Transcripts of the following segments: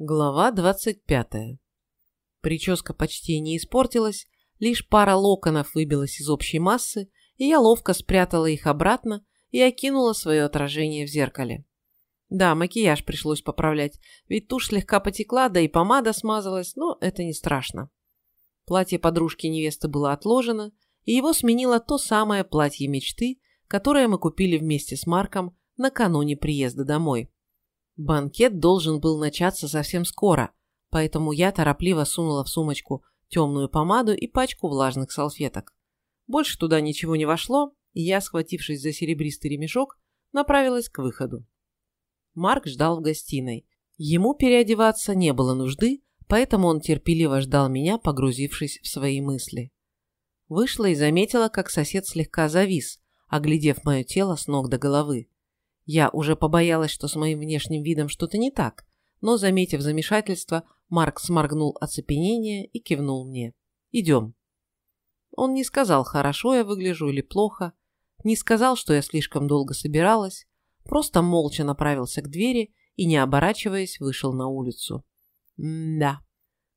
Глава 25. Прическа почти не испортилась, лишь пара локонов выбилась из общей массы, и я ловко спрятала их обратно и окинула свое отражение в зеркале. Да, макияж пришлось поправлять, ведь тушь слегка потекла, да и помада смазалась, но это не страшно. Платье подружки невесты было отложено, и его сменило то самое платье мечты, которое мы купили вместе с Марком накануне приезда домой. Банкет должен был начаться совсем скоро, поэтому я торопливо сунула в сумочку темную помаду и пачку влажных салфеток. Больше туда ничего не вошло, и я, схватившись за серебристый ремешок, направилась к выходу. Марк ждал в гостиной. Ему переодеваться не было нужды, поэтому он терпеливо ждал меня, погрузившись в свои мысли. Вышла и заметила, как сосед слегка завис, оглядев мое тело с ног до головы. Я уже побоялась, что с моим внешним видом что-то не так, но, заметив замешательство, Марк сморгнул оцепенение и кивнул мне. «Идем». Он не сказал, хорошо я выгляжу или плохо, не сказал, что я слишком долго собиралась, просто молча направился к двери и, не оборачиваясь, вышел на улицу. М-да.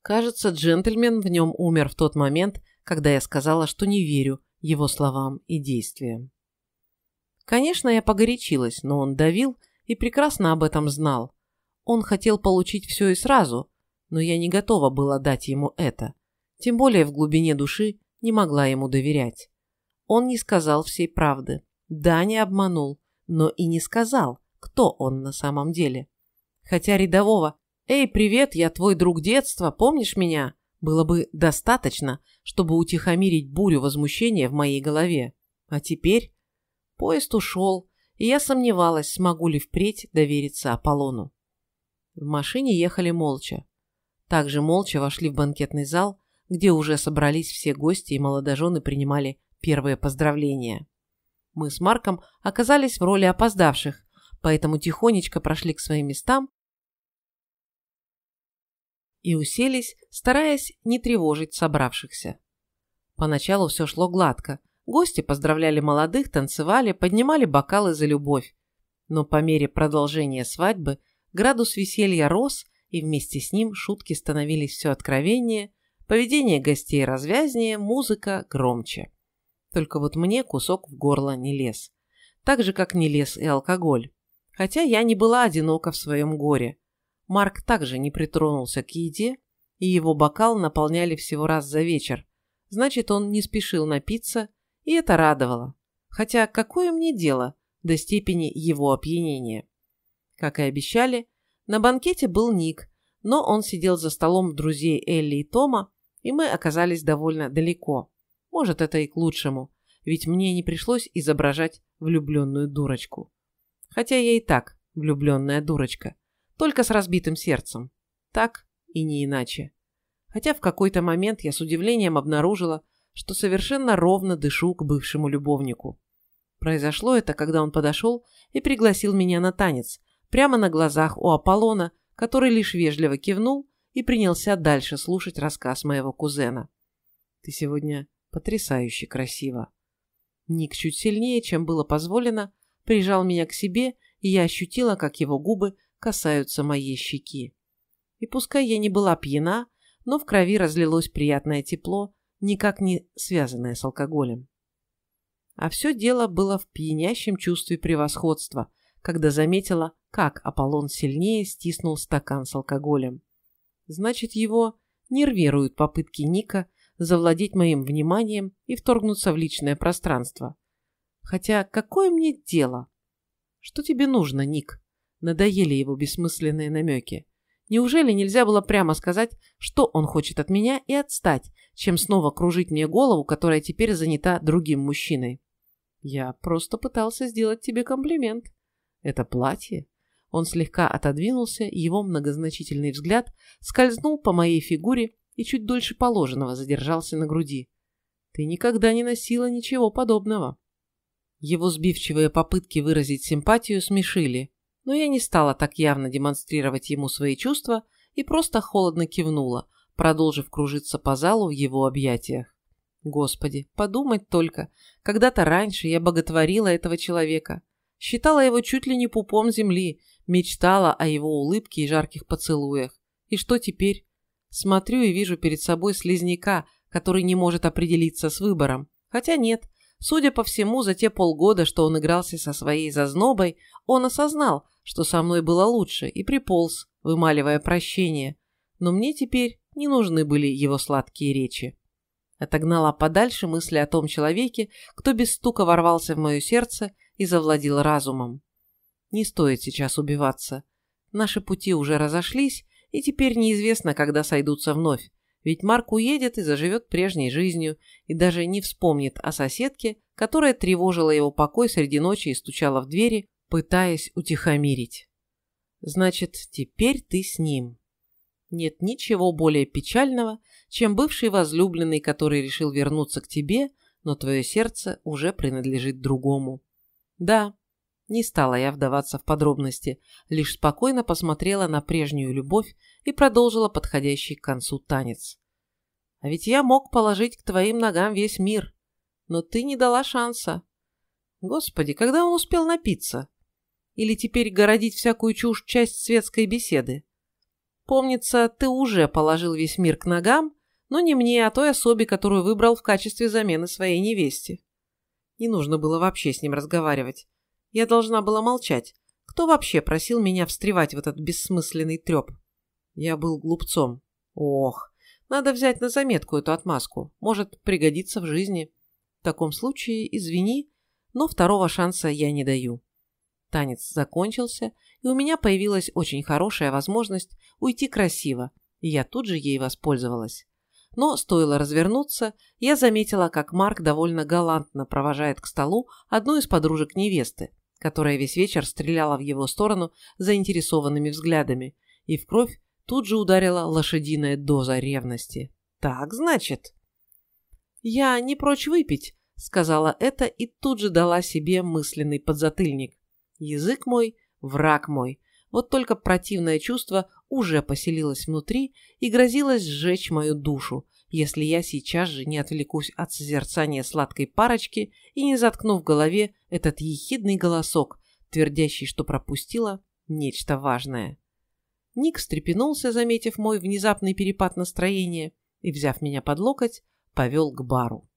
Кажется, джентльмен в нем умер в тот момент, когда я сказала, что не верю его словам и действиям. Конечно, я погорячилась, но он давил и прекрасно об этом знал. Он хотел получить все и сразу, но я не готова была дать ему это. Тем более в глубине души не могла ему доверять. Он не сказал всей правды. Да, не обманул, но и не сказал, кто он на самом деле. Хотя рядового «Эй, привет, я твой друг детства, помнишь меня?» было бы достаточно, чтобы утихомирить бурю возмущения в моей голове. А теперь Поезд ушел, и я сомневалась, смогу ли впредь довериться Аполлону. В машине ехали молча. Также молча вошли в банкетный зал, где уже собрались все гости и молодожены принимали первые поздравления. Мы с Марком оказались в роли опоздавших, поэтому тихонечко прошли к своим местам и уселись, стараясь не тревожить собравшихся. Поначалу все шло гладко, Гости поздравляли молодых, танцевали, поднимали бокалы за любовь. Но по мере продолжения свадьбы градус веселья рос, и вместе с ним шутки становились все откровеннее, поведение гостей развязнее, музыка громче. Только вот мне кусок в горло не лез. Так же, как не лез и алкоголь. Хотя я не была одинока в своем горе. Марк также не притронулся к еде, и его бокал наполняли всего раз за вечер. Значит, он не спешил напиться и это радовало. Хотя какое мне дело до степени его опьянения? Как и обещали, на банкете был Ник, но он сидел за столом друзей Элли и Тома, и мы оказались довольно далеко. Может, это и к лучшему, ведь мне не пришлось изображать влюбленную дурочку. Хотя я и так влюбленная дурочка, только с разбитым сердцем. Так и не иначе. Хотя в какой-то момент я с удивлением обнаружила, что совершенно ровно дышу к бывшему любовнику. Произошло это, когда он подошел и пригласил меня на танец, прямо на глазах у Аполлона, который лишь вежливо кивнул и принялся дальше слушать рассказ моего кузена. «Ты сегодня потрясающе красива». Ник чуть сильнее, чем было позволено, прижал меня к себе, и я ощутила, как его губы касаются моей щеки. И пускай я не была пьяна, но в крови разлилось приятное тепло, никак не связанное с алкоголем. А все дело было в пьянящем чувстве превосходства, когда заметила, как Аполлон сильнее стиснул стакан с алкоголем. Значит, его нервируют попытки Ника завладеть моим вниманием и вторгнуться в личное пространство. Хотя какое мне дело? Что тебе нужно, Ник? Надоели его бессмысленные намеки. Неужели нельзя было прямо сказать, что он хочет от меня и отстать, чем снова кружить мне голову, которая теперь занята другим мужчиной. Я просто пытался сделать тебе комплимент. Это платье? Он слегка отодвинулся, его многозначительный взгляд скользнул по моей фигуре и чуть дольше положенного задержался на груди. Ты никогда не носила ничего подобного. Его сбивчивые попытки выразить симпатию смешили, но я не стала так явно демонстрировать ему свои чувства и просто холодно кивнула, продолжив кружиться по залу в его объятиях. Господи, подумать только, когда-то раньше я боготворила этого человека, считала его чуть ли не пупом земли, мечтала о его улыбке и жарких поцелуях. И что теперь? Смотрю и вижу перед собой слизняка, который не может определиться с выбором. Хотя нет, судя по всему, за те полгода, что он игрался со своей зазнобой, он осознал, что со мной было лучше, и приполз, вымаливая прощение. Но мне теперь не нужны были его сладкие речи. Отогнала подальше мысли о том человеке, кто без стука ворвался в мое сердце и завладел разумом. Не стоит сейчас убиваться. Наши пути уже разошлись, и теперь неизвестно, когда сойдутся вновь, ведь Марк уедет и заживет прежней жизнью, и даже не вспомнит о соседке, которая тревожила его покой среди ночи и стучала в двери, пытаясь утихомирить. Значит, теперь ты с ним. Нет ничего более печального, чем бывший возлюбленный, который решил вернуться к тебе, но твое сердце уже принадлежит другому. Да, не стала я вдаваться в подробности, лишь спокойно посмотрела на прежнюю любовь и продолжила подходящий к концу танец. А ведь я мог положить к твоим ногам весь мир, но ты не дала шанса. Господи, когда он успел напиться? Или теперь городить всякую чушь часть светской беседы? Помнится, ты уже положил весь мир к ногам, но не мне, а той особе, которую выбрал в качестве замены своей невесте. Не нужно было вообще с ним разговаривать. Я должна была молчать. Кто вообще просил меня встревать в этот бессмысленный треп? Я был глупцом. Ох, надо взять на заметку эту отмазку. Может, пригодится в жизни. В таком случае, извини, но второго шанса я не даю. Танец закончился, и у меня появилась очень хорошая возможность уйти красиво, и я тут же ей воспользовалась. Но стоило развернуться, я заметила, как Марк довольно галантно провожает к столу одну из подружек невесты, которая весь вечер стреляла в его сторону заинтересованными взглядами, и в кровь тут же ударила лошадиная доза ревности. «Так, значит...» «Я не прочь выпить», — сказала это и тут же дала себе мысленный подзатыльник. «Язык мой, враг мой». Вот только противное чувство уже поселилось внутри и грозилось сжечь мою душу, если я сейчас же не отвлекусь от созерцания сладкой парочки и не заткну в голове этот ехидный голосок, твердящий, что пропустила нечто важное. Ник встрепенулся, заметив мой внезапный перепад настроения, и, взяв меня под локоть, повел к бару.